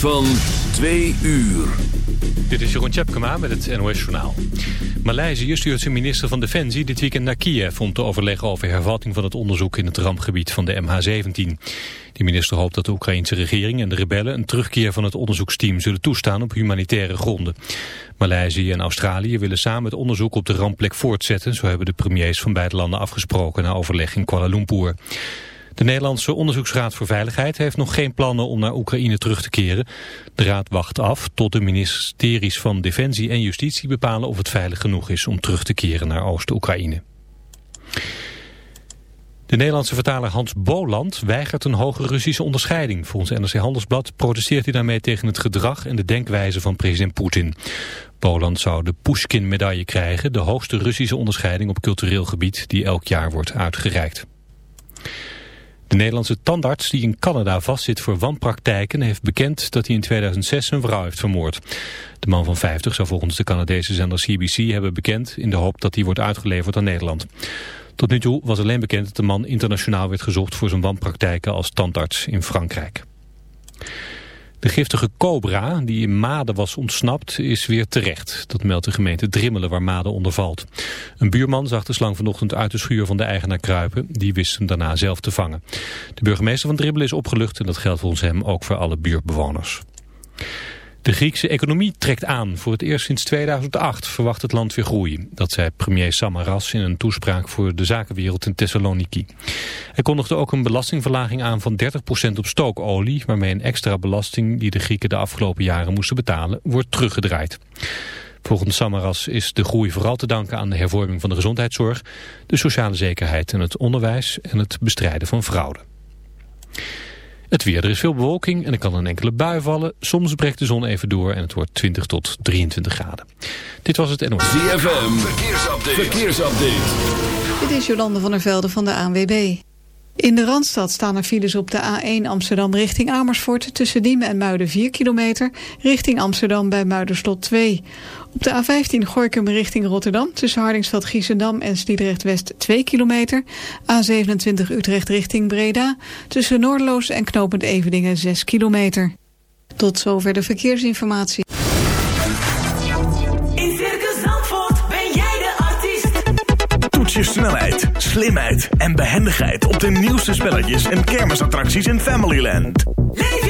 van 2 uur. Dit is Jeroen Tjepkema met het NOS Journaal. Maleisië stuurt zijn minister van Defensie dit weekend naar Kiev... om te overleggen over hervatting van het onderzoek in het rampgebied van de MH17. Die minister hoopt dat de Oekraïnse regering en de rebellen... een terugkeer van het onderzoeksteam zullen toestaan op humanitaire gronden. Maleisië en Australië willen samen het onderzoek op de rampplek voortzetten... zo hebben de premiers van beide landen afgesproken na overleg in Kuala Lumpur. De Nederlandse Onderzoeksraad voor Veiligheid heeft nog geen plannen om naar Oekraïne terug te keren. De raad wacht af tot de ministeries van Defensie en Justitie bepalen of het veilig genoeg is om terug te keren naar Oost-Oekraïne. De Nederlandse vertaler Hans Boland weigert een hoge Russische onderscheiding. Volgens NRC Handelsblad protesteert hij daarmee tegen het gedrag en de denkwijze van president Poetin. Boland zou de Pushkin-medaille krijgen, de hoogste Russische onderscheiding op cultureel gebied die elk jaar wordt uitgereikt. De Nederlandse tandarts die in Canada vastzit voor wanpraktijken heeft bekend dat hij in 2006 een vrouw heeft vermoord. De man van 50 zou volgens de Canadese zender CBC hebben bekend in de hoop dat hij wordt uitgeleverd aan Nederland. Tot nu toe was alleen bekend dat de man internationaal werd gezocht voor zijn wanpraktijken als tandarts in Frankrijk. De giftige cobra, die in Maden was ontsnapt, is weer terecht. Dat meldt de gemeente Drimmelen, waar Maden onder valt. Een buurman zag de slang vanochtend uit de schuur van de eigenaar kruipen. Die wist hem daarna zelf te vangen. De burgemeester van Drimmelen is opgelucht en dat geldt volgens hem ook voor alle buurtbewoners. De Griekse economie trekt aan. Voor het eerst sinds 2008 verwacht het land weer groei. Dat zei premier Samaras in een toespraak voor de zakenwereld in Thessaloniki. Hij kondigde ook een belastingverlaging aan van 30% op stookolie... waarmee een extra belasting die de Grieken de afgelopen jaren moesten betalen... wordt teruggedraaid. Volgens Samaras is de groei vooral te danken aan de hervorming van de gezondheidszorg... de sociale zekerheid en het onderwijs en het bestrijden van fraude. Het weer, er is veel bewolking en er kan een enkele bui vallen. Soms breekt de zon even door en het wordt 20 tot 23 graden. Dit was het NOS. ZFM, verkeersupdate. verkeersupdate. Dit is Jolande van der Velde van de ANWB. In de Randstad staan er files op de A1 Amsterdam richting Amersfoort... tussen Diemen en Muiden 4 kilometer, richting Amsterdam bij Muiderslot 2. Op de A15 Gorkum richting Rotterdam tussen Hardingsveld Giesendam en Sliedrecht West 2 kilometer. A27 Utrecht richting Breda tussen Noordeloos en Knopend Evedingen 6 kilometer. Tot zover de verkeersinformatie. In Circus Zandvoort ben jij de artiest. Toets je snelheid, slimheid en behendigheid op de nieuwste spelletjes en kermisattracties in Familyland. Leef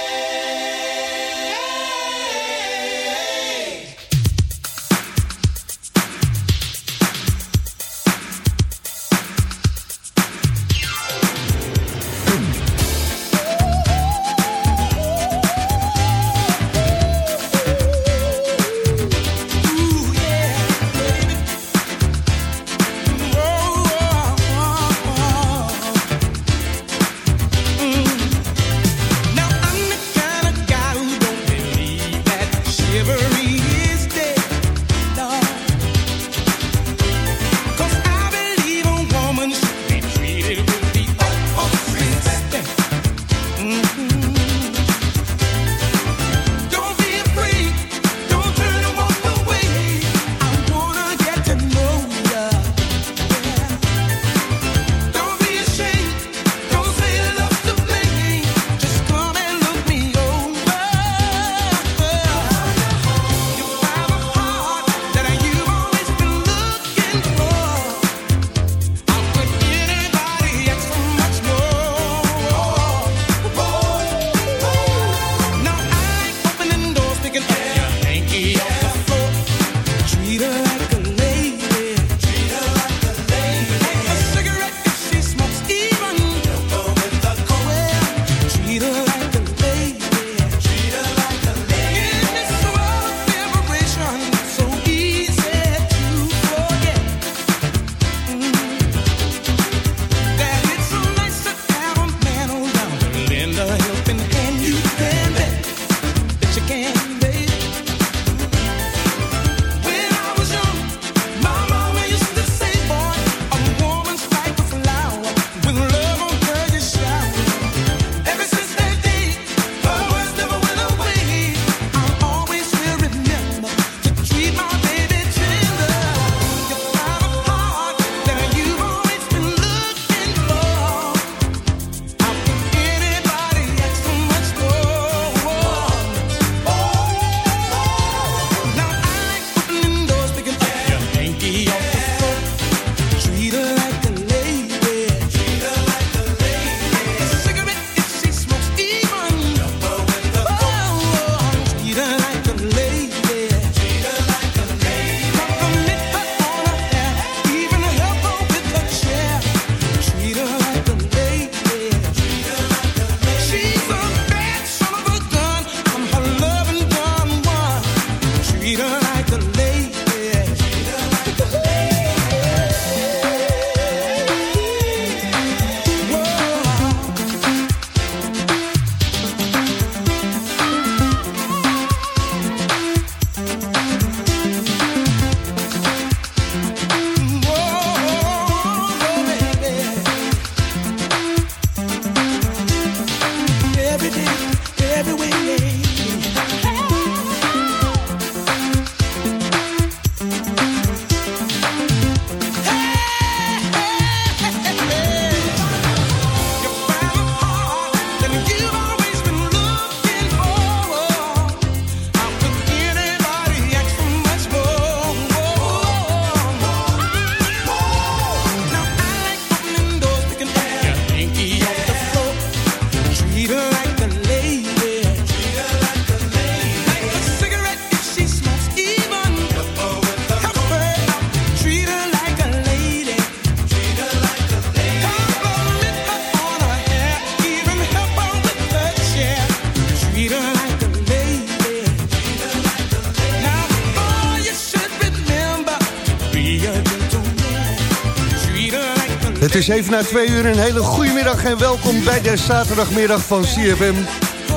Is even na twee uur een hele goede middag en welkom bij de zaterdagmiddag van CFM.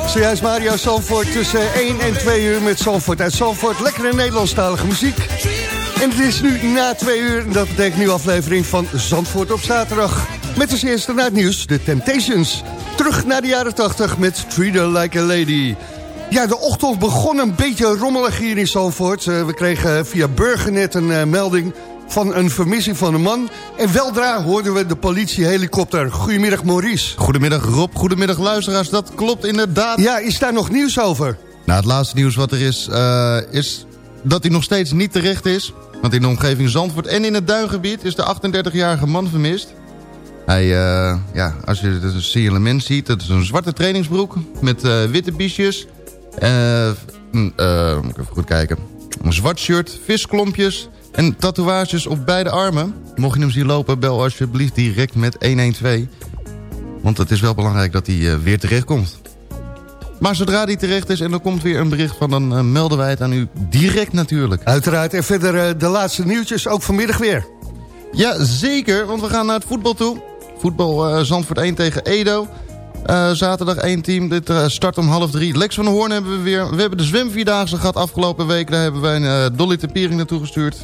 Zojuist Mario Zandvoort tussen 1 en 2 uur met Zandvoort uit Zandvoort. Lekkere Nederlandstalige muziek. En het is nu na twee uur, en dat betekent nu aflevering van Zandvoort op zaterdag. Met als eerste naar het nieuws, de Temptations. Terug naar de jaren 80 met Treat Her Like a Lady. Ja, de ochtend begon een beetje rommelig hier in Zandvoort. Eh, we kregen via Burgernet een eh, melding van een vermissing van een man. En weldra hoorden we de politiehelikopter. Goedemiddag Maurice. Goedemiddag Rob, goedemiddag luisteraars. Dat klopt inderdaad. Ja, is daar nog nieuws over? Nou, het laatste nieuws wat er is, eh, is dat hij nog steeds niet terecht is. Want in de omgeving Zandvoort en in het Duingebied is de 38-jarige man vermist. Hij, eh, ja, als je het signalement ziet, dat is een zwarte trainingsbroek met eh, witte biesjes. Mm, moet ik even goed kijken. Een zwart shirt, visklompjes en tatoeages op beide armen. Mocht je hem zien lopen, bel alsjeblieft direct met 112. Want het is wel belangrijk dat hij eh, weer terecht komt. Maar zodra hij terecht is en er komt weer een bericht van... dan eh, melden wij het aan u direct natuurlijk. Uiteraard. En verder eh, de laatste nieuwtjes, ook vanmiddag weer. Ja, zeker, want we gaan naar het voetbal toe. Voetbal Zandvoort 1 tegen Edo. Zaterdag 1 team, dit start om half drie. Lex van der Hoorn hebben we weer. We hebben de zwemvierdaagse gehad afgelopen week. Daar hebben wij een Dolly Tepiering naartoe gestuurd.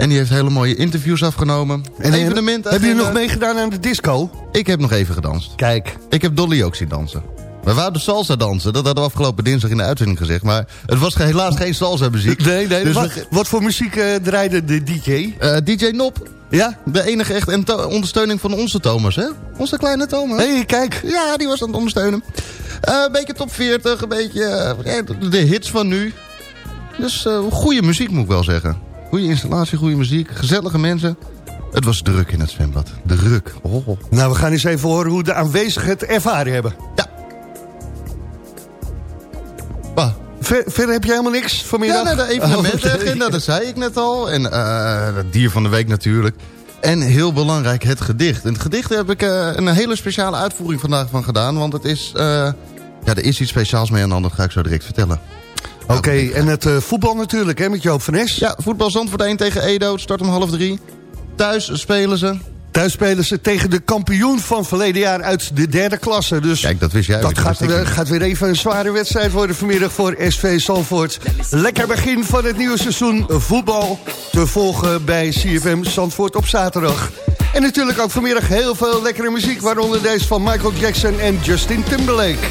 En die heeft hele mooie interviews afgenomen. En eh, Evenement. Hebben jullie nog agenda. meegedaan aan de disco? Ik heb nog even gedanst. Kijk. Ik heb Dolly ook zien dansen. We wouden salsa dansen, dat hadden we afgelopen dinsdag in de uitzending gezegd. Maar het was helaas geen salsa muziek. Nee, nee. Dus wat, we- wat voor muziek eh, draaide de DJ? Eh, DJ Nop, Ja? de enige echt en ondersteuning van onze Thomas, hè? Onze kleine Thomas. Hey, kijk. Ja, die was aan het ondersteunen. Eh, een beetje top 40, een beetje eh, de- hits van nu. Dus eh goede muziek moet ik wel zeggen. Goede installatie, goede muziek, gezellige mensen. Het was druk in het zwembad. Druk. Oh. Nou, we gaan eens even horen hoe de aanwezigen het ervaren hebben. Ja. Bah. Ver- verder heb je helemaal niks vanmiddag? Ja, nou, de evenementagenda, Oh, dat zei ik net al. En eh het dier van de week natuurlijk. En heel belangrijk, het gedicht. En het gedicht heb ik eh, een hele speciale uitvoering vandaag van gedaan. Want het is, eh, ja, er is iets speciaals mee aan de hand. Dat ga ik zo direct vertellen. Oké, en het eh, voetbal natuurlijk, hè, met Joop van Es. Ja, voetbal Zandvoort 1 tegen Edo. Het start om half drie. Thuis spelen ze. Thuis spelen ze tegen de kampioen van verleden jaar uit de derde klasse. Dus Kijk, dat wist jij. dat gaat, gaat weer even een zware wedstrijd worden vanmiddag voor SV Zandvoort. Lekker begin van het nieuwe seizoen voetbal te volgen bij CFM Zandvoort op zaterdag. En natuurlijk ook vanmiddag heel veel lekkere muziek, waaronder deze van Michael Jackson en Justin Timberlake.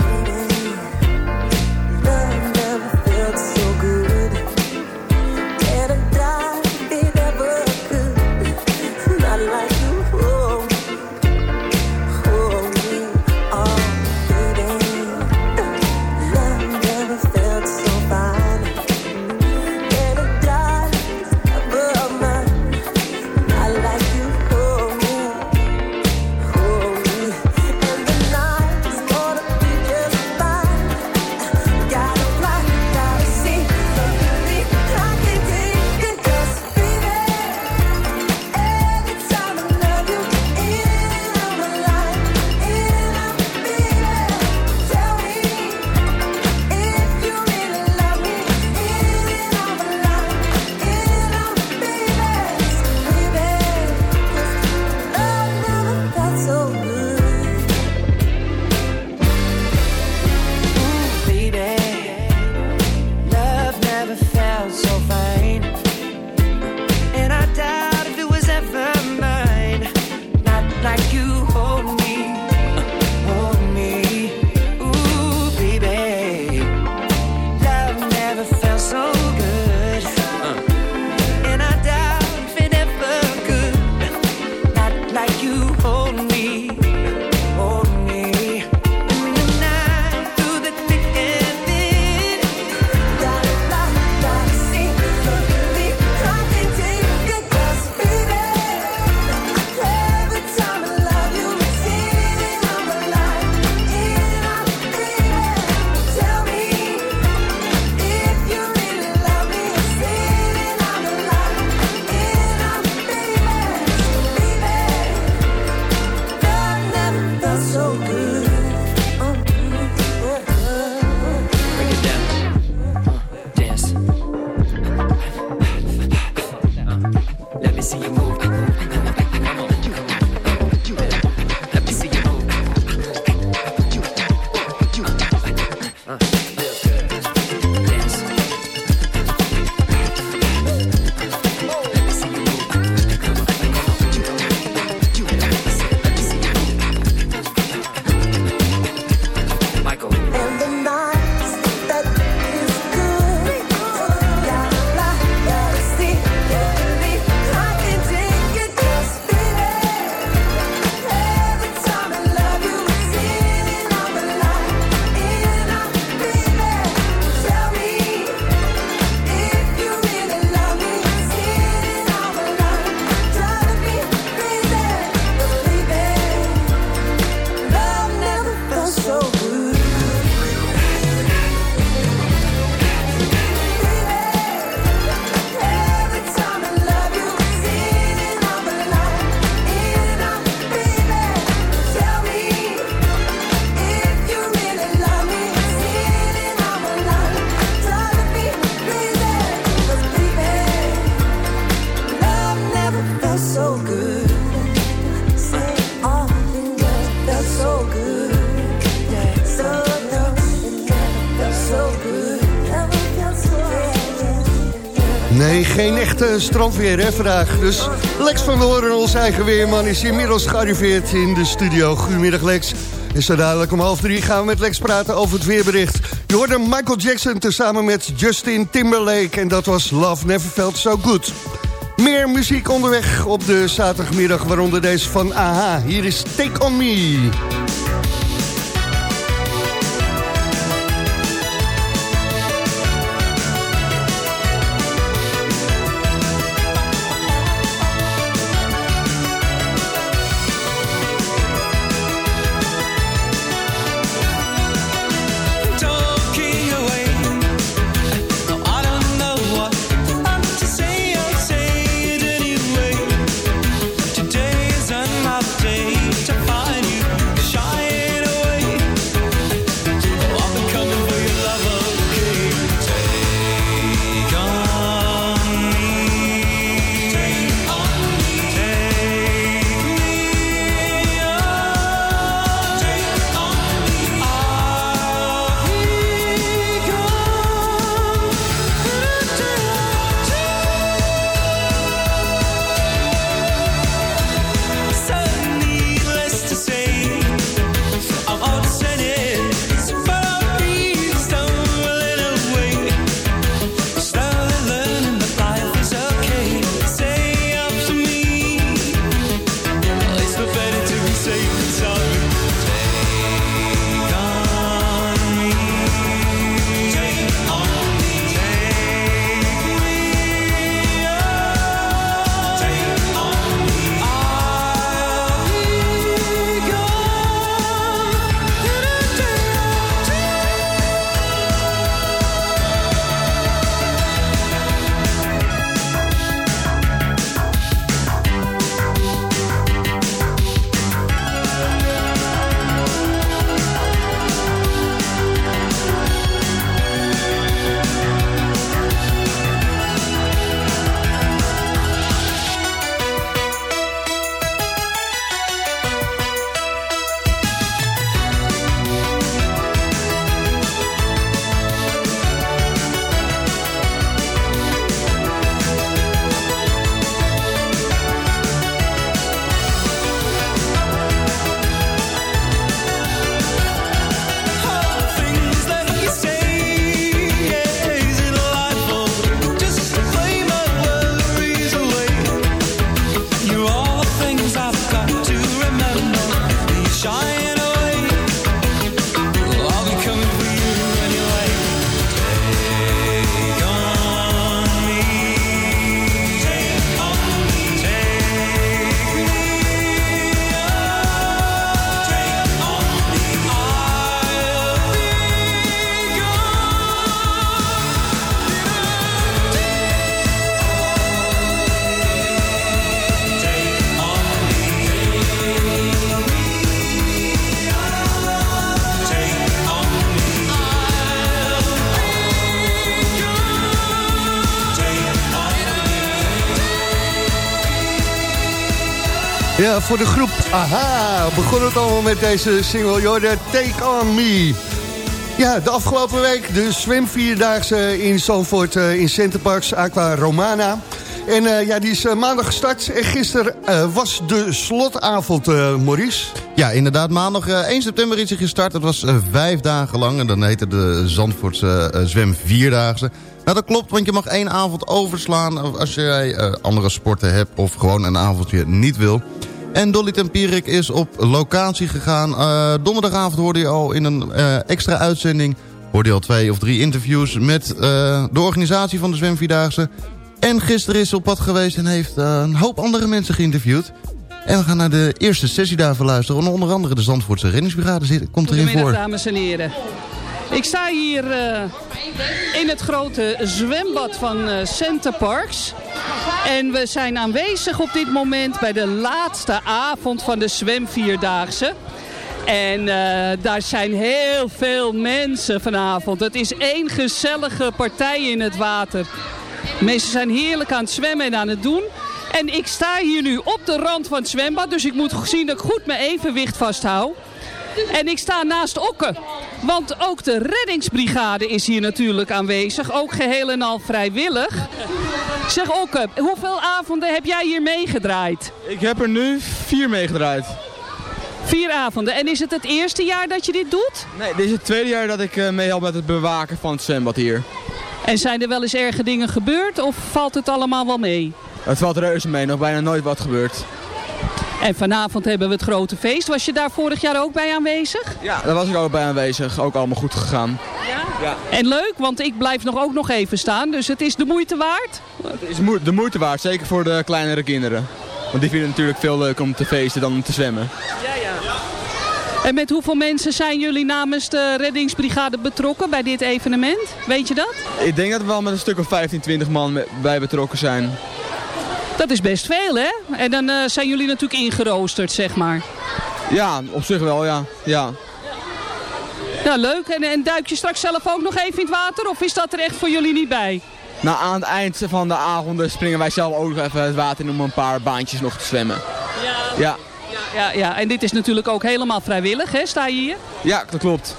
Strandweer hè, vandaag. Dus Lex van Horen, ons eigen weerman, is inmiddels gearriveerd in de studio. Goedemiddag Lex. En zo dadelijk om half drie gaan we met Lex praten over het weerbericht. Je hoorde Michael Jackson tezamen met Justin Timberlake. En dat was Love Never Felt So Good. Meer muziek onderweg op de zaterdagmiddag, waaronder deze van AHA. Hier is Take On Me. Voor de groep Aha begon het allemaal met deze single Jordan Take On Me. Ja, de afgelopen week de zwemvierdaagse in Zandvoort eh, in Centerparks Aqua Romana. En eh, ja, die is eh, maandag gestart en gisteren eh, was de slotavond, eh, Maurice. Ja, inderdaad. Maandag eh, 1 september is hij gestart. Het was eh, vijf dagen lang. En dan heette de Zandvoortse eh, zwem vierdaagse. Nou, dat klopt, want je mag één avond overslaan... als jij eh, andere sporten hebt of gewoon een avondje niet wil. En Dolly Tempierik is op locatie gegaan. Eh, donderdagavond hoorde je al in een eh, extra uitzending... hoorde je al twee of drie interviews met eh, de organisatie van de zwemvierdaagse. En gisteren is ze op pad geweest en heeft een hoop andere mensen geïnterviewd. En we gaan naar de eerste sessie daarvan luisteren. En onder andere de Zandvoortse reddingsbrigade komt erin Goedemiddag, voor. dames en heren. Ik sta hier eh, in het grote zwembad van eh Center Parks. En we zijn aanwezig op dit moment bij de laatste avond van de zwemvierdaagse. En eh, daar zijn heel veel mensen vanavond. Het is één gezellige partij in het water. Mensen zijn heerlijk aan het zwemmen en aan het doen. En ik sta hier nu op de rand van het zwembad. Dus ik moet zien dat ik goed mijn evenwicht vasthoud. En ik sta naast Okke. Want ook de reddingsbrigade is hier natuurlijk aanwezig. Ook geheel en al vrijwillig. Zeg Okke, hoeveel avonden heb jij hier meegedraaid? Ik heb er nu vier meegedraaid. Vier avonden. En is het het eerste jaar dat je dit doet? Nee, dit is het tweede jaar dat ik eh, meehelp met het bewaken van het zwembad hier. En zijn er wel eens erge dingen gebeurd of valt het allemaal wel mee? Het valt reuze mee, nog bijna nooit wat gebeurd. En vanavond hebben we het grote feest. Was je daar vorig jaar ook bij aanwezig? Ja, daar was ik ook bij aanwezig. Ook allemaal goed gegaan. En leuk, want ik blijf nog ook nog even staan. Dus het is de moeite waard. Het is de moeite waard, zeker voor de kleinere kinderen. Want die vinden het natuurlijk veel leuker om te feesten dan om te zwemmen. En met hoeveel mensen zijn jullie namens de reddingsbrigade betrokken bij dit evenement? Weet je dat? Ik denk dat we wel met een stuk of 15, 20 man bij betrokken zijn. Dat is best veel, hè? En dan eh, zijn jullie natuurlijk ingeroosterd, zeg maar. Ja, op zich wel, ja. ja. Ja, leuk. En, en duik je straks zelf ook nog even in het water? Of is dat er echt voor jullie niet bij? Nou, aan het eind van de avond springen wij zelf ook nog even het water in om een paar baantjes nog te zwemmen. Ja, Ja, ja. En dit is natuurlijk ook helemaal vrijwillig, hè? Sta je hier? ja dat klopt.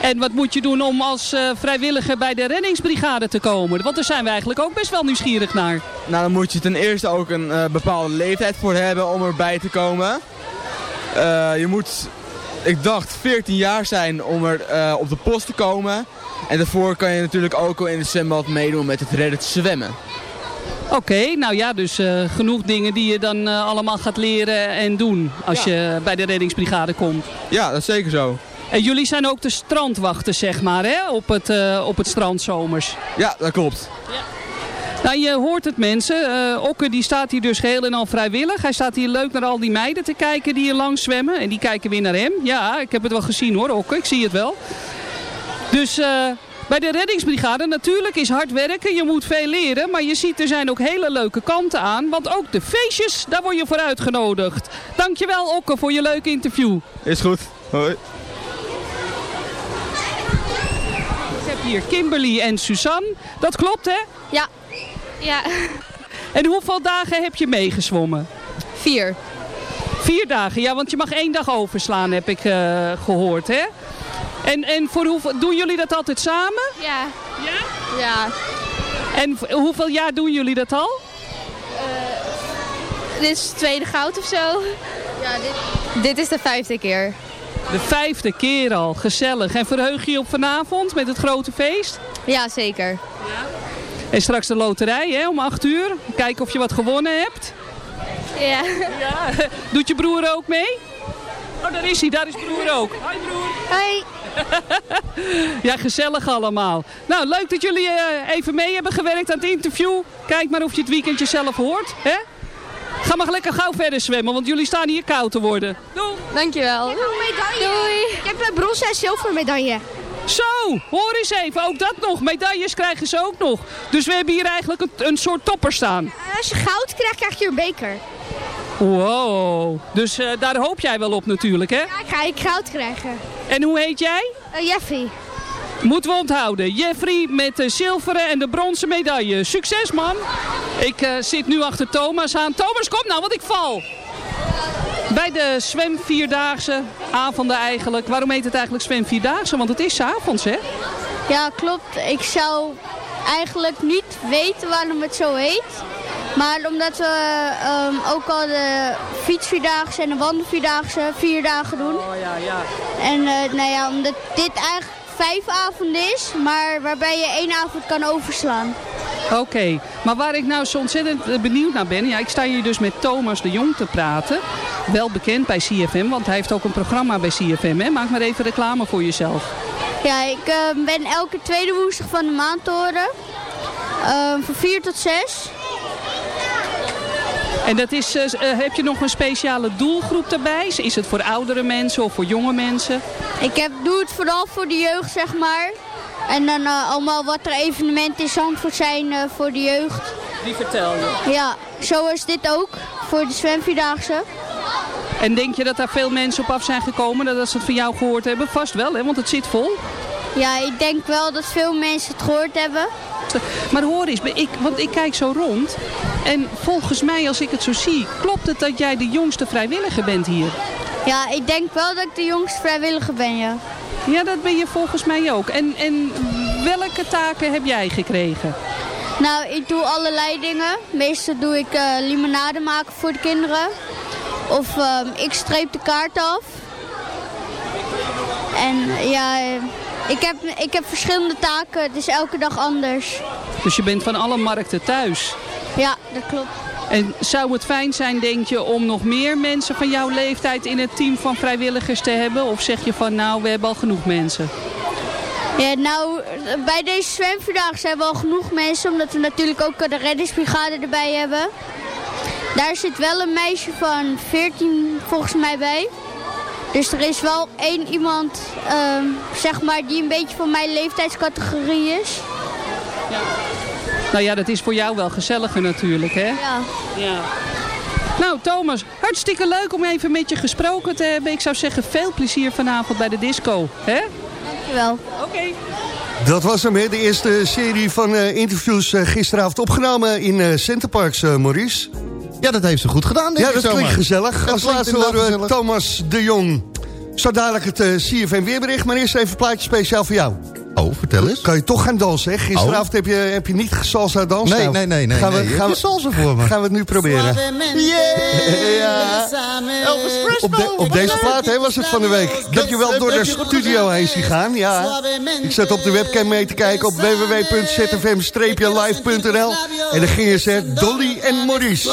En wat moet je doen om als eh, vrijwilliger bij de reddingsbrigade te komen? Want daar zijn we eigenlijk ook best wel nieuwsgierig naar. Nou, dan moet je ten eerste ook een eh, bepaalde leeftijd voor hebben om erbij te komen. Eh, je moet, ik dacht, 14 jaar zijn om er op de post te komen. En daarvoor kan je natuurlijk ook al in het zwembad meedoen met het redden zwemmen. Oké, nou ja, dus genoeg dingen die je dan allemaal gaat leren en doen als je bij de reddingsbrigade komt. Ja, dat is zeker zo. En jullie zijn ook de strandwachten, zeg maar, hè? Op het, eh, op het strand zomers. Ja, dat klopt. Nou, je hoort het mensen. Eh, Okke die staat hier dus geheel en al vrijwillig. Hij staat hier leuk naar al die meiden te kijken die hier langs zwemmen. En die kijken weer naar hem. Ja, ik heb het wel gezien hoor, Okke. Ik zie het wel. Dus eh, bij de reddingsbrigade natuurlijk is hard werken. Je moet veel leren. Maar je ziet er zijn ook hele leuke kanten aan. Want ook de feestjes, daar word je voor uitgenodigd. Dankjewel Okke voor je leuke interview. Is goed. Hoi. Ik heb hier Kimberly en Suzanne. Dat klopt hè? Ja. Ja. En hoeveel dagen heb je meegezwommen? Vier. Vier dagen, ja, want je mag één dag overslaan, heb ik eh, gehoord, hè? En, en voor hoeveel, doen jullie dat altijd samen? Ja. Ja? Ja. En hoeveel jaar doen jullie dat al? Dit is het tweede goud of zo. Ja, dit... Dit is de vijfde keer. De vijfde keer al, gezellig. En verheug je je op vanavond met het grote feest? Ja, zeker. En straks de loterij, hè, om acht uur. Kijken of je wat gewonnen hebt. Ja. Ja. Doet je broer ook mee? Oh, daar is hij, daar is broer ook. Hoi broer. Hoi. Ja, gezellig allemaal. Nou, leuk dat jullie eh, even mee hebben gewerkt aan het interview. Kijk maar of je het weekendje zelf hoort. Hè? Ga maar lekker gauw verder zwemmen, want jullie staan hier koud te worden. Doei. Dankjewel. Doei. Ik heb een bronzen en zilveren medaille. Zo, hoor eens even, ook dat nog. Medailles krijgen ze ook nog. Dus we hebben hier eigenlijk een, een soort topper staan. Als je goud krijgt, krijg je een beker. Wow, dus eh, daar hoop jij wel op natuurlijk, hè? Ja, ik ga ik goud krijgen. En hoe heet jij? Eh, Jeffrey. Moeten we onthouden. Jeffrey met de zilveren en de bronzen medaille. Succes, man. Ik eh, zit nu achter Thomas aan. Thomas, kom nou, want ik val. Bij de zwem vierdaagse avonden eigenlijk. Waarom heet het eigenlijk zwem vierdaagse? Want het is 's avonds, hè? Ja, klopt. Ik zou eigenlijk niet weten waarom het zo heet. Maar omdat we ehm, ook al de fietsvierdaagse en de wandelvierdaagse vier dagen doen. Oh ja, ja. En eh, nou ja, omdat dit eigenlijk vijf avonden is, maar waarbij je één avond kan overslaan. Oké, maar waar ik nou zo ontzettend eh, benieuwd naar ben... Ja, ik sta hier dus met Thomas de Jong te praten. Wel bekend bij CFM, want hij heeft ook een programma bij CFM. Hè? Maak maar even reclame voor jezelf. Ja, ik ehm, ben elke tweede woensdag van de maand te horen. Ehm, van 4 tot 6. En dat is, eh, eh, heb je nog een speciale doelgroep daarbij? Is het voor oudere mensen of voor jonge mensen? Ik heb, doe het vooral voor de jeugd, zeg maar. En dan eh, allemaal wat er evenementen in Zandvoort zijn voor de jeugd. Die vertel je. Ja, zoals dit ook, voor de zwemvierdaagse. En denk je dat daar veel mensen op af zijn gekomen nadat ze het van jou gehoord hebben? Vast wel, hè? want het zit vol. Ja, ik denk wel dat veel mensen het gehoord hebben. Maar hoor eens, ik, want ik kijk zo rond. En volgens mij, als ik het zo zie, klopt het dat jij de jongste vrijwilliger bent hier? Ja, ik denk wel dat ik de jongste vrijwilliger ben, ja. Ja, dat ben je volgens mij ook. En, en welke taken heb jij gekregen? Nou, ik doe allerlei dingen. Meestal doe ik eh, limonade maken voor de kinderen. Of ehm, ik streep de kaart af. En ja, eh, ik heb, ik heb verschillende taken. Het is elke dag anders. Dus je bent van alle markten thuis. Ja, dat klopt. En zou het fijn zijn, denk je, om nog meer mensen van jouw leeftijd in het team van vrijwilligers te hebben? Of zeg je van, nou, we hebben al genoeg mensen? Ja, nou, bij deze zwemvierdaagse zijn we al genoeg mensen. Omdat we natuurlijk ook de reddingsbrigade erbij hebben. Daar zit wel een meisje van 14 volgens mij bij. Dus er is wel één iemand, ehm, zeg maar, die een beetje van mijn leeftijdscategorie is. Nou ja, dat is voor jou wel gezelliger natuurlijk, hè? Ja. Ja. Nou, Thomas, hartstikke leuk om even met je gesproken te hebben. Ik zou zeggen, veel plezier vanavond bij de disco, hè? Dankjewel. Oké. Dat was hem, hè, de eerste serie van eh, interviews eh, gisteravond opgenomen in eh Centerparks, eh, Maurice. Ja, dat heeft ze goed gedaan, denk Ja, dat klinkt gezellig. Dat Als laatste we gezellig. Thomas de Jong. Zo dadelijk het eh, CFM weerbericht, maar eerst even een plaatje speciaal voor jou. Oh, vertel eens. Kan je toch gaan dansen, hè? Gisteravond heb, je, heb je niet salsa dansen. Nee, nee, nee, nee. Gaan we, nee. gaan we, salsa voor me? gaan we het nu proberen. Ja. Op, de- op deze plaat hè, was het van de week. Dat je wel door de studio heen ziet gaan. Ja. Ik zat op de webcam mee te kijken op www.zfm-live.nl En dan gingen ze Dolly en Maurice.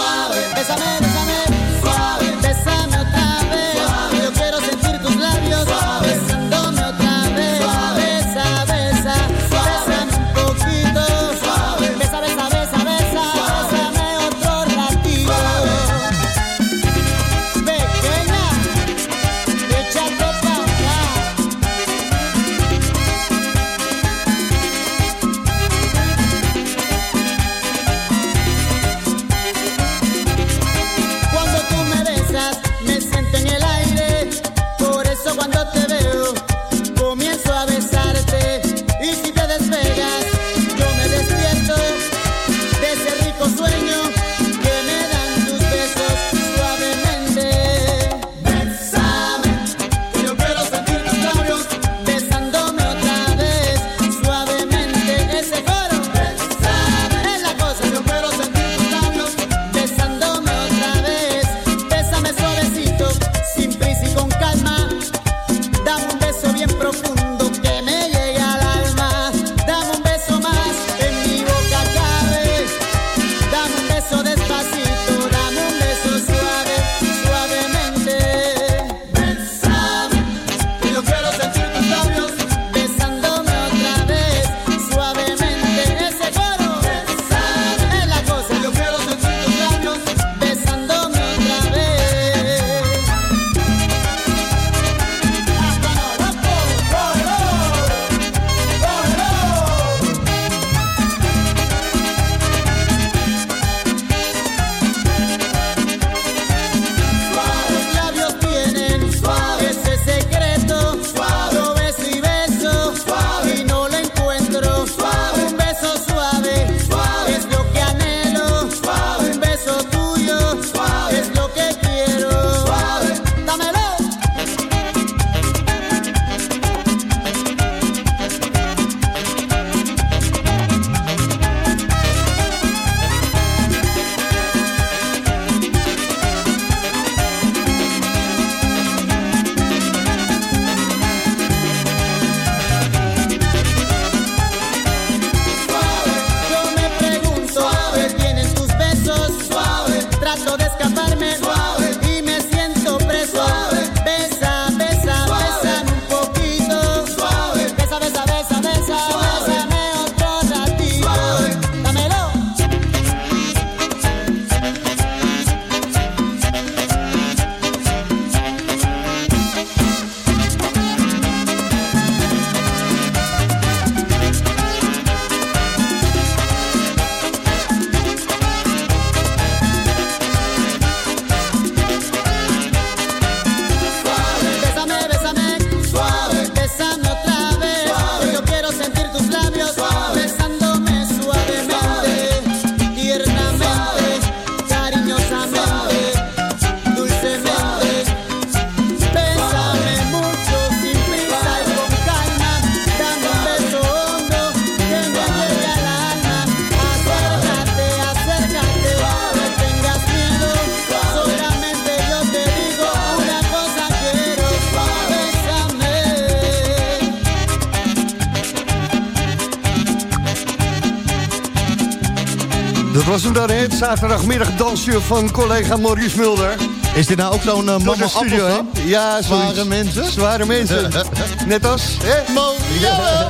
Zaterdagmiddag dansje van collega Maurice Mulder. Is dit nou ook zo'n uh, mama hè? appelsap? Ja, Zware zoiets. mensen? Zware mensen. Net als, hè? Mo, ja.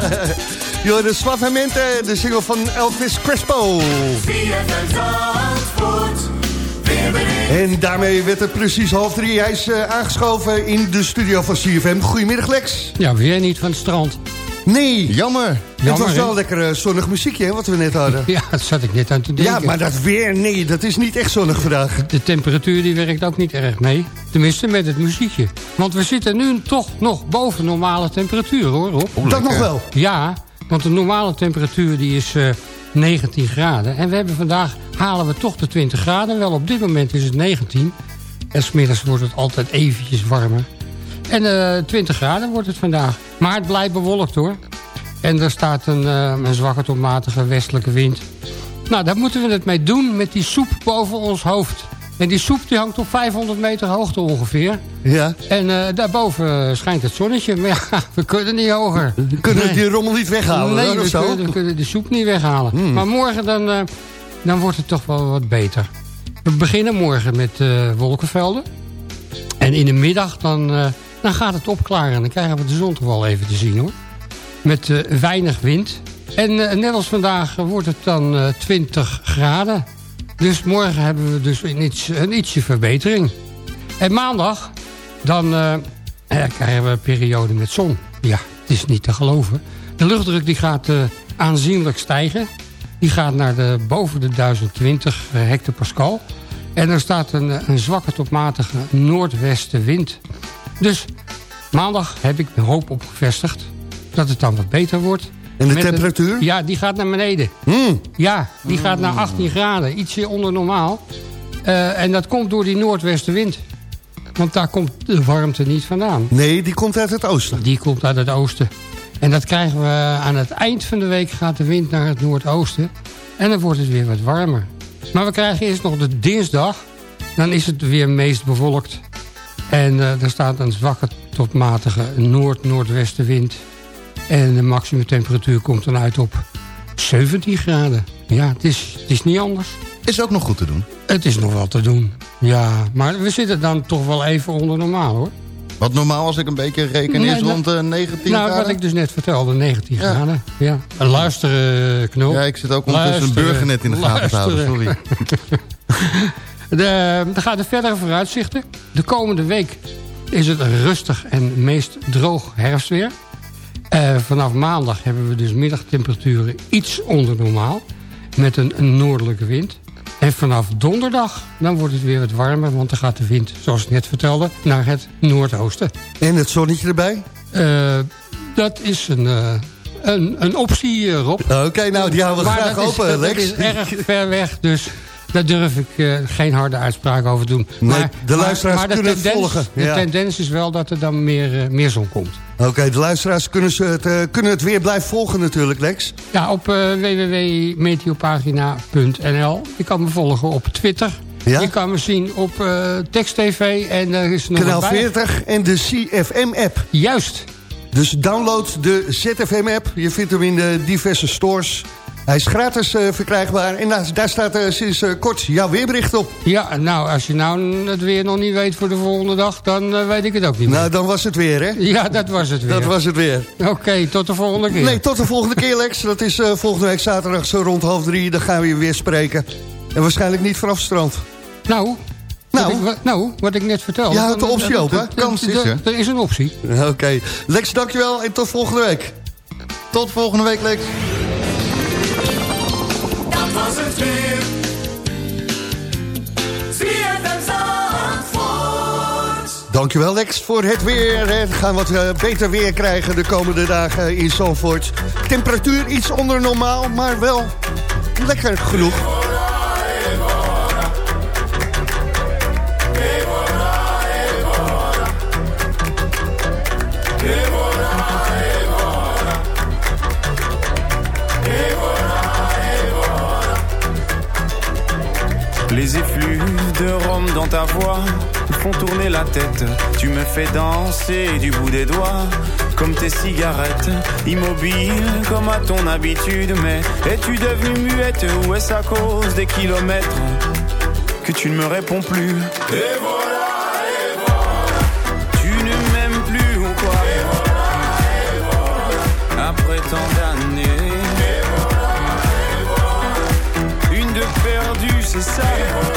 Yo, de Suavemente, de single van Elvis Crespo. En daarmee werd het precies half drie. Hij is eh, aangeschoven in de studio van CFM. Goedemiddag, Lex. Ja, weer niet van het strand. Nee. Jammer. Het was wel lekker eh, zonnig muziekje, hè, wat we net hadden. Ja, dat zat ik net aan te denken. Ja, maar dat weer, nee, dat is niet echt zonnig vandaag. De temperatuur die werkt ook niet erg mee. Tenminste met het muziekje. Want we zitten nu toch nog boven normale temperatuur hoor Rob. dat nog wel. Ja, want de normale temperatuur die is eh 19 graden. En we hebben vandaag halen we toch de 20 graden. Wel op dit moment is het 19. En smiddags wordt het altijd eventjes warmer. En eh 20 graden wordt het vandaag. Maar het blijft bewolkt hoor. En er staat een, eh, een zwakke tot matige westelijke wind. Nou, daar moeten we het mee doen met die soep boven ons hoofd. En die soep die hangt op 500 meter hoogte ongeveer. Ja. En eh, daarboven schijnt het zonnetje. Maar ja, we kunnen niet hoger. We kunnen Nee. die rommel niet weghalen, Nee, we zo? kunnen, we kunnen de soep niet weghalen. Hmm. Maar morgen dan, eh, dan wordt het toch wel wat beter. We beginnen morgen met wolkenvelden. En in de middag dan, dan gaat het opklaren. En dan krijgen we de zon toch wel even te zien hoor. Met eh, weinig wind. En eh, net als vandaag eh, wordt het dan eh, 20 graden. Dus morgen hebben we dus een, iets, een ietsje verbetering. En maandag, dan eh, eh, krijgen we een periode met zon. Ja, het is niet te geloven. De luchtdruk die gaat eh, aanzienlijk stijgen. Die gaat naar de, boven de 1020 hectopascal. En er staat een, eh, een zwakke tot matige noordwestenwind. Dus maandag heb ik de hoop op gevestigd dat het dan wat beter wordt. En de Met een- temperatuur? ja, die gaat naar beneden. Hmm. Ja, die gaat naar 18 graden. Ietsje onder normaal. Eh, en dat komt door die noordwestenwind. Want daar komt de warmte niet vandaan. Nee, die komt uit het oosten. Die komt uit het oosten. En dat krijgen we aan het eind van de week gaat de wind naar het noordoosten. En dan wordt het weer wat warmer. Maar we krijgen eerst nog de dinsdag. Dan is het weer meest bewolkt. En eh er staat een zwakke tot matige noord-noordwestenwind. En de maximumtemperatuur komt dan uit op 17 graden. Ja, het is, het is niet anders. Is ook nog goed te doen. Het is nog wel te doen. Ja, maar we zitten dan toch wel even onder normaal hoor. Wat normaal als ik een beetje reken is rond de 19 nou, graden. wat ik dus net vertelde, 19 Ja. graden. Ja. En Luisteren, Knoop. Ja, ik zit ook ondertussen een burgernet in de gaten te houden, luisteren. De, dan gaan de verdere vooruitzichten. De komende week is het rustig en meest droog herfstweer. Eh, vanaf maandag hebben we dus middagtemperaturen iets onder normaal. Met een, een noordelijke wind. En vanaf donderdag dan wordt het weer wat warmer. Want dan gaat de wind, zoals ik net vertelde, naar het noordoosten. En het zonnetje erbij? Eh, dat is een, eh, een, een optie, Rob. Oké, nou, die houden we Maar graag dat is- open, dat Lex. is erg ver weg, dus daar durf ik eh, geen harde uitspraak over te doen. Nee, de luisteraars kunnen het tendens, volgen, De tendens is wel dat er dan meer, eh, meer zon komt. Oké, de luisteraars kunnen, ze het, eh, kunnen het weer blijven volgen natuurlijk, Lex. Ja, op www.meteopagina.nl. Je kan me volgen op Twitter. Ja? Je kan me zien op Text TV. En er is nog Kanaal wat bij. 40 en de CFM-app. Juist. Dus download de ZFM-app. Je vindt hem in de diverse stores. Hij is gratis eh, verkrijgbaar. En daar, daar staat eh, sinds eh, kort jouw weerbericht op. Ja, nou, als je nou het weer nog niet weet voor de volgende dag... dan weet ik het ook niet meer. Nou, dan was het weer, hè? Ja, dat was het weer. Dat was het weer. Oké, tot de volgende keer. Nee, tot de volgende keer, Lex. Dat is eh, volgende week zaterdag zo rond half drie. Dan gaan we je weer spreken. En waarschijnlijk niet vanaf het strand. Nou, Nou? Wat ik, nou, wat ik net vertelde. Houdt de optie open. Kans is er. Er is een optie. Oké. Lex, dankjewel en tot volgende week. Tot volgende week, Lex. Was het weer. Dankjewel Lex voor het weer. We gaan wat eh, beter weer krijgen de komende dagen in Zandvoort. Temperatuur iets onder normaal, maar wel lekker genoeg. De rhum dans ta voix. Me font tourner la tête. Tu me fais danser du bout des doigts, comme tes cigarettes. Immobile comme à ton habitude, mais es-tu devenue muette ou est-ce à cause des kilomètres que tu ne me réponds plus? Et voilà, et voilà. Tu ne m'aimes plus ou quoi? Après tant d'années. Une de perdue, c'est ça? Je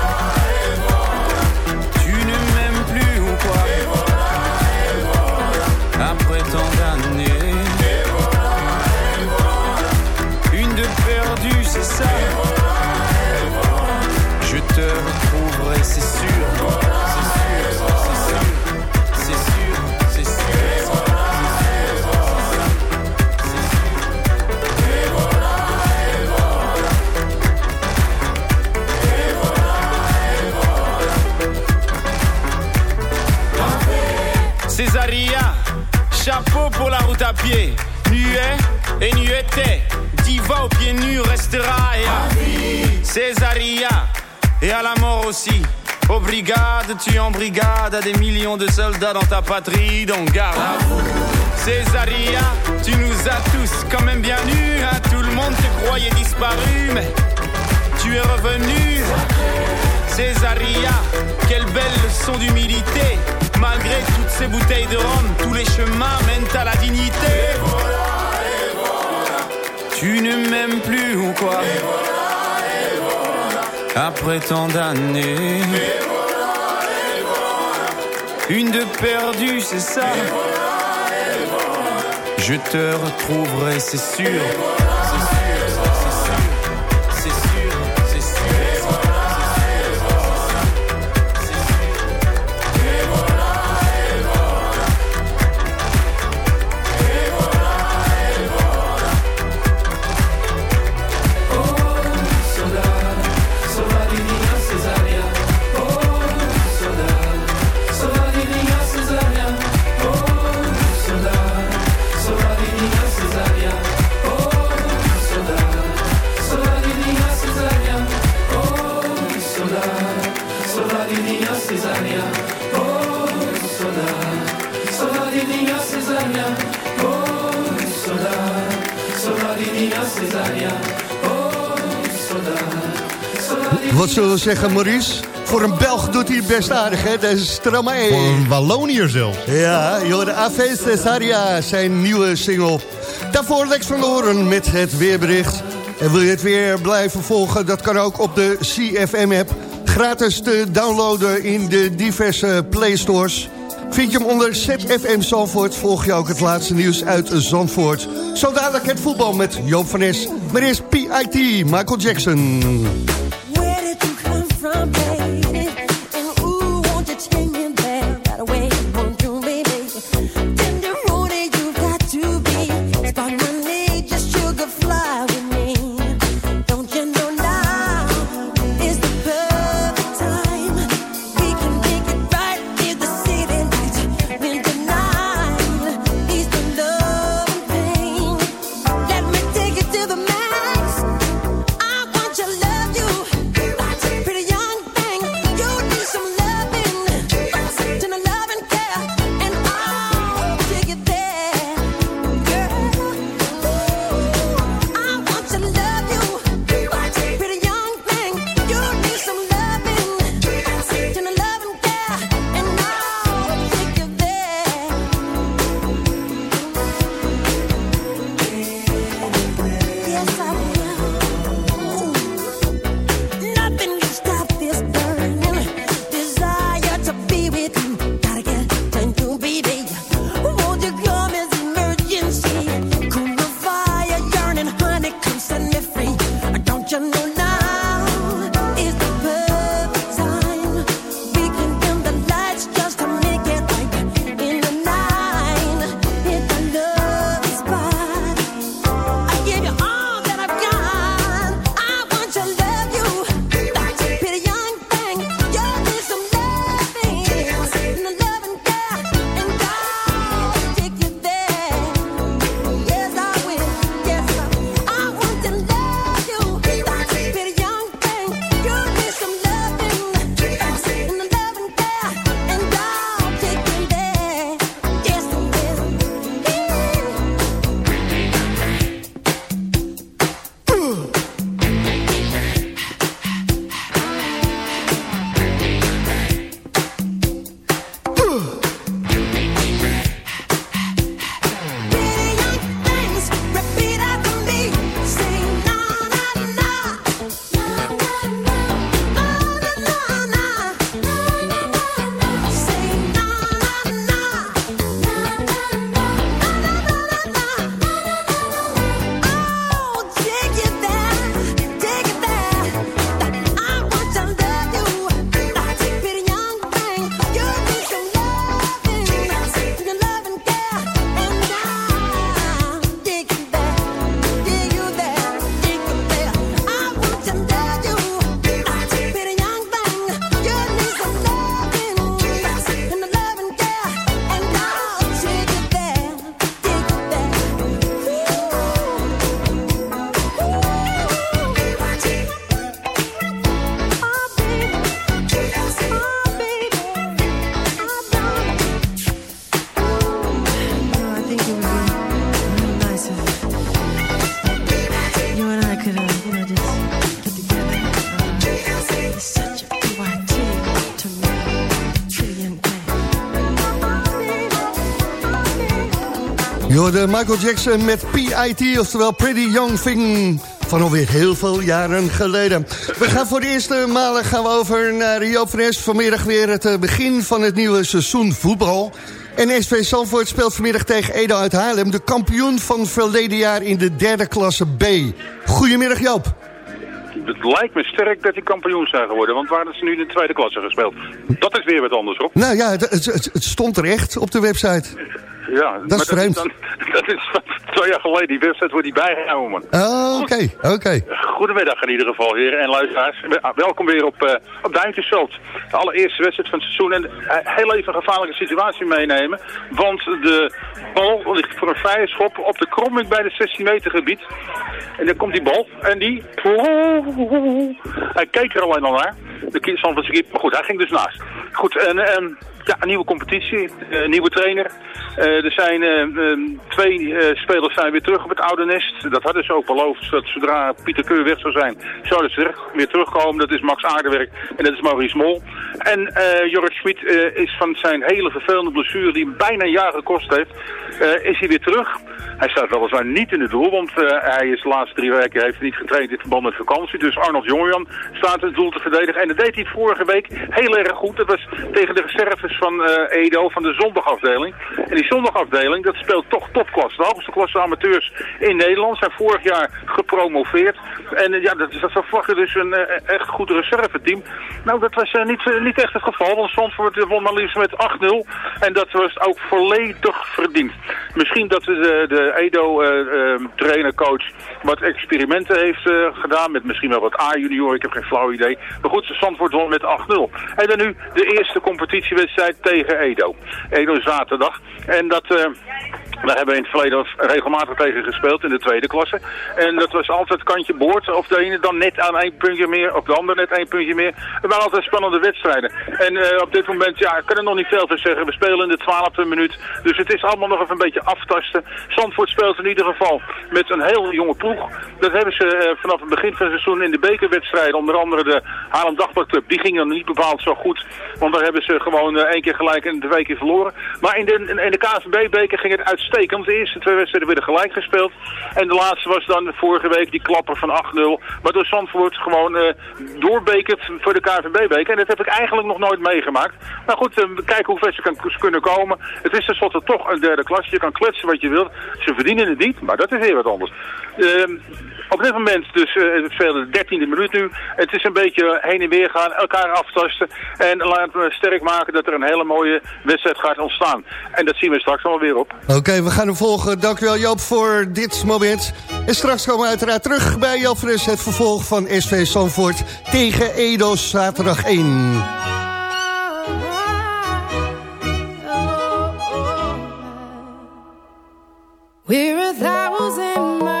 Yeah. La mort aussi. Aux brigades, tu en brigade, à des millions de soldats dans ta patrie, donc garde à. Césaria, tu nous as tous quand même bien nus, hein. tout le monde te croyait disparu, mais tu es revenu. Césaria, quelle belle leçon d'humilité. Malgré toutes ces bouteilles de rhum, tous les chemins mènent à la dignité. Tu ne m'aimes plus ou quoi? Après tant d'années. Une de perdue, c'est ça. Je te retrouverai, c'est sûr. C'est sûr, Wat zullen we zeggen, Maurice? Voor een Belg doet hij best aardig, hè? Deze Stromae. Voor een Walloniër zelf. Ja, joh, de Ave Cesaria, zijn nieuwe single. Daarvoor Lex van Loren met het weerbericht. En wil je het weer blijven volgen, dat kan ook op de CFM-app. Gratis te downloaden in de diverse playstores. Vind je hem onder ZFM Zandvoort, volg je ook het laatste nieuws uit Zandvoort. Zo dadelijk het voetbal met Joop van Es. Maar eerst PIT, Michael Jackson. Where did you come from, baby? De Michael Jackson met PIT, oftewel Pretty Young Thing. Van alweer heel veel jaren geleden. We gaan voor de eerste malen gaan we over naar Joop Vanmiddag weer het eh, begin van het nieuwe seizoen voetbal. En SV Zandvoort speelt vanmiddag tegen Edo uit Haarlem... de kampioen van verleden jaar in de derde klasse B. Goedemiddag Joop. Het lijkt me sterk dat die kampioen zijn geworden, want waar hadden ze nu in de tweede klasse gespeeld? Dat is weer wat anders, hoor. Nou ja, het, het, het- het stond er echt op de website. Ja, Dat is maar vreemd. dan- dat is twee jaar geleden, die website wordt die bijgehouden, man. Oh, oké, oké. Goedemiddag in ieder geval, heren en luisteraars. Ah, Welkom weer op, eh op Duintjesveld. De allereerste wedstrijd van het seizoen. En eh, heel even een gevaarlijke situatie meenemen. Want de bal ligt voor een vrije schop op de kromming bij de 16 meter gebied. En dan komt die bal en die... Hij keek er alleen al naar. De kind van zijn keeper. Maar goed, hij ging dus naast. Goed, en... ehm, ja, een nieuwe competitie, eh, een nieuwe trainer. Eh, er zijn eh, ehm, twee spelers zijn weer terug op het oude nest. Dat hadden ze ook beloofd, dat zodra Pieter Keur weg zou zijn, zouden ze weer terugkomen. Dat is Max Aardewerk en dat is Maurice Mol. En Jorrit Schmid is van zijn hele vervelende blessure, die hem bijna een jaar gekost heeft, is hij weer terug. Hij staat weliswaar niet in het doel, want hij is de laatste drie weken heeft niet getraind in verband met vakantie. Dus Arnold Jongejan staat het doel te verdedigen. En dat deed hij vorige week heel erg goed. Dat was tegen de reserves van eh, Edo, van de zondagafdeling. En die zondagafdeling, dat speelt toch topklasse. De hoogste klasse amateurs in Nederland zijn vorig jaar gepromoveerd. En eh, ja, dat, dat verwachten dus een eh, echt goed reserveteam. Nou, dat was niet, niet echt het geval, want Zandvoort won maar liefst met 8-0. En dat was ook volledig verdiend. Misschien dat de, de Edo-trainercoach wat experimenten heeft eh, gedaan met misschien wel wat A-junior, ik heb geen flauw idee. Maar goed, Zandvoort won met 8-0. En dan nu de eerste competitiewedstrijd tegen Edo. Edo zaterdag. En dat... daar hebben we in het verleden regelmatig tegen gespeeld in de tweede klasse. En dat was altijd kantje boord. Of de ene dan net aan één puntje meer, of de ander net één puntje meer. Het waren altijd spannende wedstrijden. En eh, op dit moment, ja, ik kan er nog niet veel van zeggen. We spelen in de twaalfde minuut. Dus het is allemaal nog even een beetje aftasten. Zandvoort speelt in ieder geval met een heel jonge ploeg. Dat hebben ze eh, vanaf het begin van het seizoen in de bekerwedstrijden. Onder andere de Haarlem Dagbladclub. Die ging dan niet bepaald zo goed. Want daar hebben ze gewoon eh, één keer gelijk en twee keer verloren. Maar in de, in de KVB-beker ging het uitstekend. De eerste twee wedstrijden werden gelijk gespeeld. En de laatste was dan vorige week die klapper van 8-0. Waardoor Zandvoort gewoon eh doorbekert voor de KVB-beker. En dat heb ik eigenlijk nog nooit meegemaakt. Maar goed, eh, we kijken hoe ver ze kunnen komen. Het is tenslotte toch een derde klas. Je kan kletsen wat je wilt. Ze verdienen het niet, maar dat is weer wat anders. Ehm, op dit moment dus, eh we spelen de dertiende minuut nu. Het is een beetje heen en weer gaan, elkaar aftasten. En laten we sterk maken dat er een hele mooie wedstrijd gaat ontstaan. En dat zien we straks allemaal weer op. Oké, we gaan hem volgen. Dankjewel Joop voor dit moment. En straks komen we uiteraard terug bij Joop Fres. Het vervolg van SV Zandvoort tegen Edo zaterdag 1. We're a thousand miles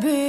Be.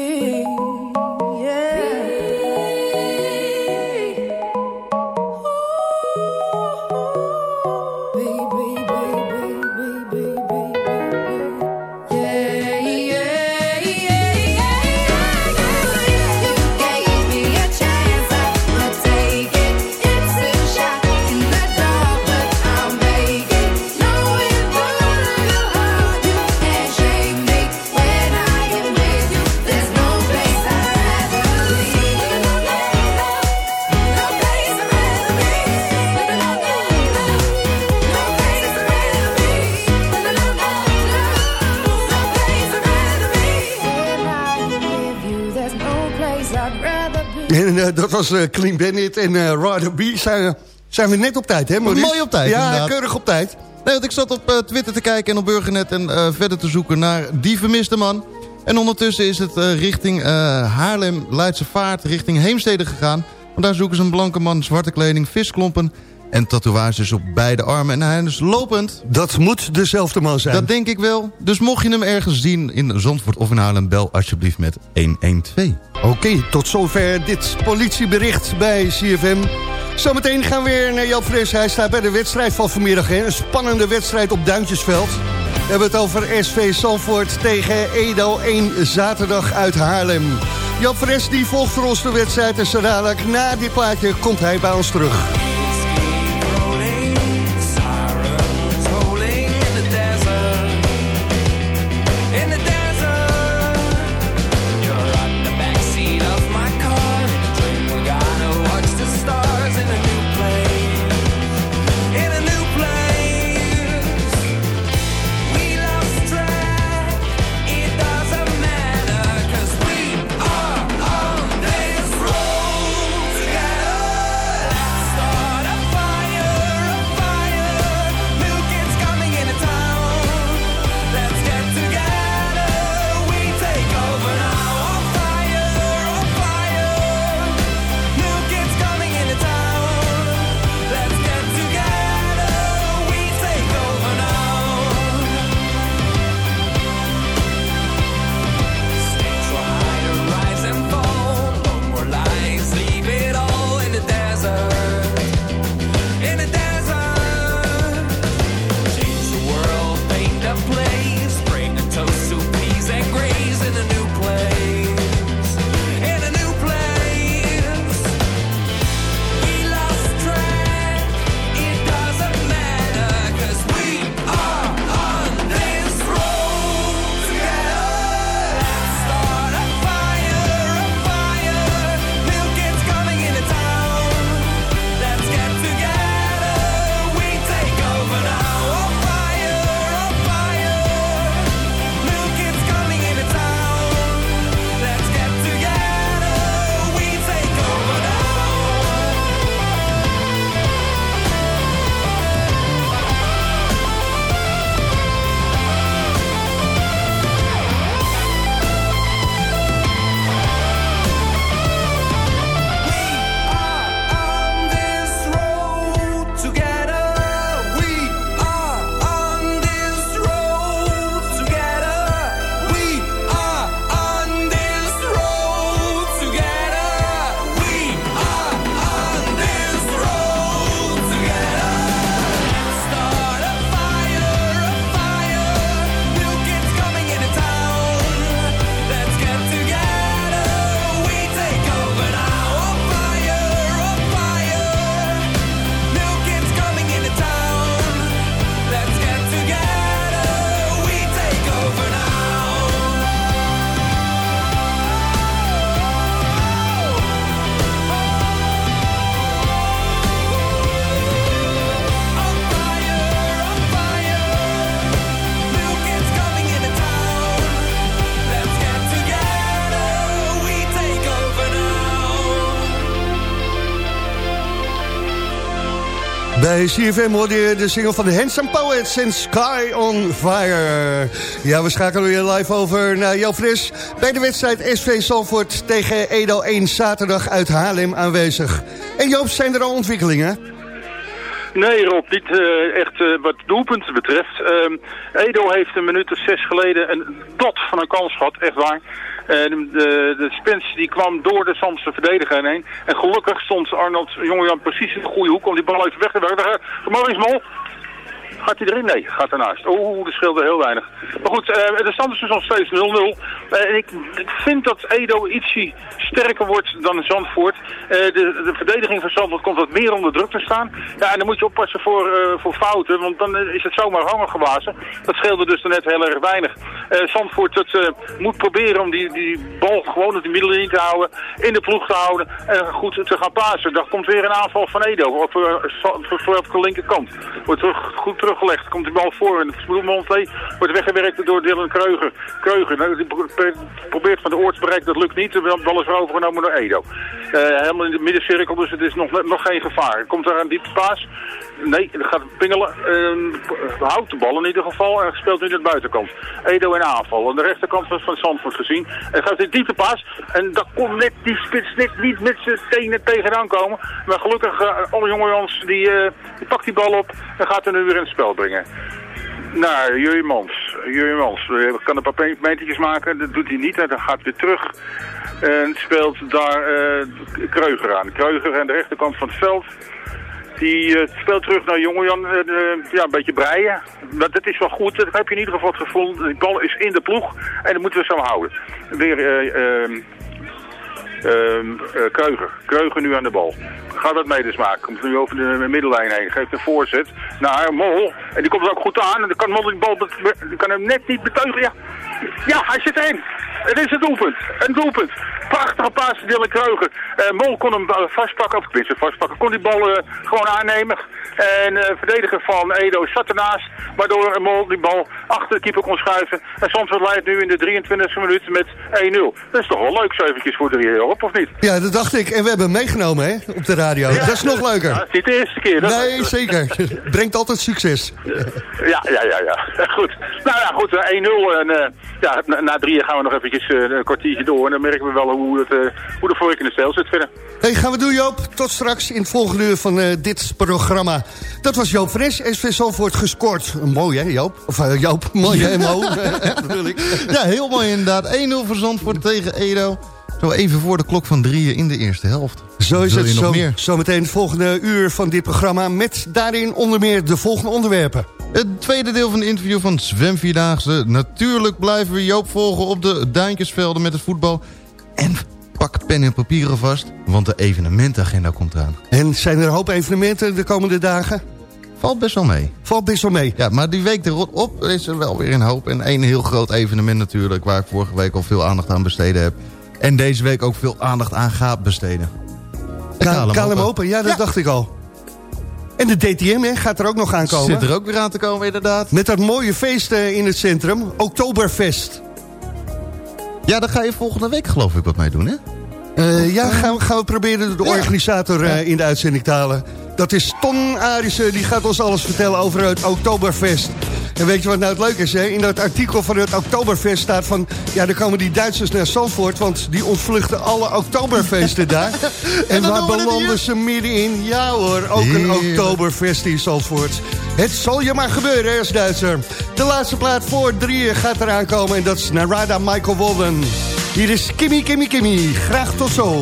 Was eh, Clean Bandit en Rider B. Zijn, zijn we net op tijd, hè Maurice? Mooi op tijd, Ja, inderdaad. keurig op tijd. Nee, want ik zat op eh, Twitter te kijken en op Burgernet... en eh, verder te zoeken naar die vermiste man. En ondertussen is het richting Haarlem, Leidse Vaart, richting Heemstede gegaan. Want daar zoeken ze een blanke man, zwarte kleding, visklompen... en tatoeages op beide armen. En hij is lopend. Dat moet dezelfde man zijn. Dat denk ik wel. Dus mocht je hem ergens zien in Zandvoort of in Haarlem... bel alsjeblieft met 112. Oké, tot zover dit politiebericht bij CFM. Zometeen gaan we weer naar Jan Fres. Hij staat bij de wedstrijd van vanmiddag. Hè? Een spannende wedstrijd op Duintjesveld. We hebben het over SV Zandvoort tegen Edo 1 zaterdag uit Haarlem. Jan Fres die volgt voor ons de wedstrijd. En zo dadelijk na dit plaatje komt hij bij ons terug. Bij CFM hoorde de single van de Handsome Poets en Sky on Fire. Ja, we schakelen weer live over naar Jan Fris. Bij de wedstrijd SV Zandvoort tegen Edo 1 zaterdag uit Haarlem aanwezig. En Joop, zijn er al ontwikkelingen? Nee, Rob, niet eh, echt eh, wat doelpunten betreft. Ehm, Edo heeft een minuut of zes geleden een dot van een kans gehad, echt waar. En de, de Spence die kwam door de Zandse verdediger heen. En gelukkig stond Arnold Jongejan precies in de goede hoek om die bal even weg te werken. Maurice Mol, Gaat hij erin? Nee, gaat ernaast. Oeh, dat scheelde heel weinig. Maar goed, eh, de stand is dus nog steeds 0-0. Eh, ik, vind dat Edo ietsie sterker wordt dan Zandvoort. Eh, de, de verdediging van Zandvoort komt wat meer onder druk te staan. Ja, en dan moet je oppassen voor, voor fouten, want dan is het zomaar hangen geblazen. Dat scheelde dus net heel erg weinig. Zandvoort moet proberen om die, die bal gewoon op de middenlijn te houden, in de ploeg te houden en goed te gaan pasen. Dan komt weer een aanval van Edo op, voor op de linkerkant. Wordt terug, goed komt die bal voor en Bloemond 2 wordt weggewerkt door Dylan Kreuger. Kreuger, nou, die pro- probeert van de oort dat lukt niet. De bal is overgenomen door Edo. Eh, helemaal in de middencirkel, dus het is nog, nog geen gevaar. Komt er een diepe paas? Nee, dat gaat pingelen. Uh, houdt de bal in ieder geval en speelt nu naar de buitenkant. Edo in aanval. Aan de rechterkant van, van Zandvoort gezien. En gaat in diepe paas. En daar kon net die spits net niet met zijn tenen tegenaan komen. Maar gelukkig, uh, alle jongens die, uh, die pakt die bal op en gaat er nu weer in het spel brengen. Nou, Jurjemans. Jurjemans kan een paar metertjes maken. Dat doet hij niet. En dan gaat weer terug. En speelt daar Kreuger aan. Kreuger aan de rechterkant van het veld. Die uh, speelt terug naar Jongejan. Uh, ja, een beetje breien. Maar dat is wel goed. Dat heb je in ieder geval het gevoel. De bal is in de ploeg. En dat moeten we zo houden. Weer uh, Kreuger. Kreuger nu aan de bal. Gaat meters maken. Komt nu over de middellijn heen. Geeft een voorzet naar Mol. En die komt er ook goed aan. En dan kan Mol die bal kan hem net niet betuigen. Ja, ja hij zit erin. Het is een doelpunt. Een doelpunt. Prachtige paas van Dylan Kreuger. Uh, Mol kon hem vastpakken, of tenminste vastpakken, kon die bal uh, gewoon aannemen. En uh, verdediger van Edo zat ernaast, waardoor Mol die bal achter de keeper kon schuiven. En Zandvoort leidt nu in de 23e minuut met 1-0. Dat is toch wel leuk, zo eventjes voor de heer op, of niet? Ja, dat dacht ik. En we hebben hem meegenomen, hè, op de radio. Ja, dat is nog leuker. Ja, het is niet de eerste keer. Dat nee, zeker. Brengt altijd succes. Ja, ja, ja, ja. Goed. Nou ja, goed, 1-0. En ja, na, na drieën gaan we nog eventjes een kwartiertje door. En dan merken we wel hoe, het, uh, hoe de vork in de stijl zit verder. Hey, gaan we doen Joop. Tot straks in het volgende uur van uh, dit programma. Dat was Joop Fres. SV Zalvoort gescoord. Mooi hè Joop? Of uh, Joop, mooi hè Mo? ja, heel mooi inderdaad. 1-0 voor Zandvoort tegen Edo. Zo even voor de klok van drieën in de eerste helft. Zo is het. Zo, zometeen het volgende uur van dit programma... met daarin onder meer de volgende onderwerpen. Het tweede deel van de interview van Zwemvierdaagse. Natuurlijk blijven we Joop volgen op de Duinkjesvelden met het voetbal. En pak pen en papieren vast, want de evenementagenda komt eraan. En zijn er een hoop evenementen de komende dagen? Valt best wel mee. Valt best wel mee. Ja, maar die week erop is er wel weer een hoop. En één heel groot evenement natuurlijk... waar ik vorige week al veel aandacht aan besteden heb. En deze week ook veel aandacht aan ga besteden. KLM Open. Open, ja, dat ja. dacht ik al. En de DTM hè, gaat er ook nog aankomen. Zit er ook weer aan te komen, inderdaad. Met dat mooie feest uh, in het centrum, Oktoberfest. Ja, daar ga je volgende week geloof ik wat mee doen, hè? Uh, ja, gaan we, gaan we proberen de organisator uh, in de uitzending te halen. Dat is Ton Arissen, die gaat ons alles vertellen over het Oktoberfest. En weet je wat nou het leuke is? Hè? In dat artikel van het Oktoberfest staat van... ja, dan komen die Duitsers naar Zandvoort... want die ontvluchten alle Oktoberfeesten daar. en, en waar belanden ze middenin? Ja hoor, ook een Oktoberfest in Zandvoort. Het zal je maar gebeuren hè, als Duitser. De laatste plaat voor drieën gaat eraan komen... en dat is Narada Michael Walden. Hier is Kimmy, Kimmy, Kimmy. Graag tot zo.